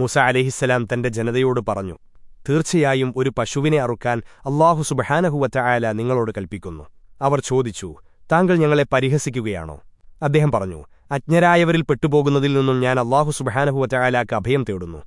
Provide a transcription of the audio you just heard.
മൂസ അലഹിസ്സലാം തന്റെ ജനതയോട് പറഞ്ഞു തീർച്ചയായും ഒരു പശുവിനെ അറുക്കാൻ അള്ളാഹു സുബഹാനഹുവറ്റ ആയാല നിങ്ങളോട് കൽപ്പിക്കുന്നു. അവർ ചോദിച്ചു താങ്കൾ ഞങ്ങളെ പരിഹസിക്കുകയാണോ? അദ്ദേഹം പറഞ്ഞു അജ്ഞരായവരിൽ പെട്ടുപോകുന്നതിൽ നിന്നും ഞാൻ അള്ളാഹു സുബഹാനഹുവറ്റ ആയാലാക്ക് അഭയം തേടുന്നു.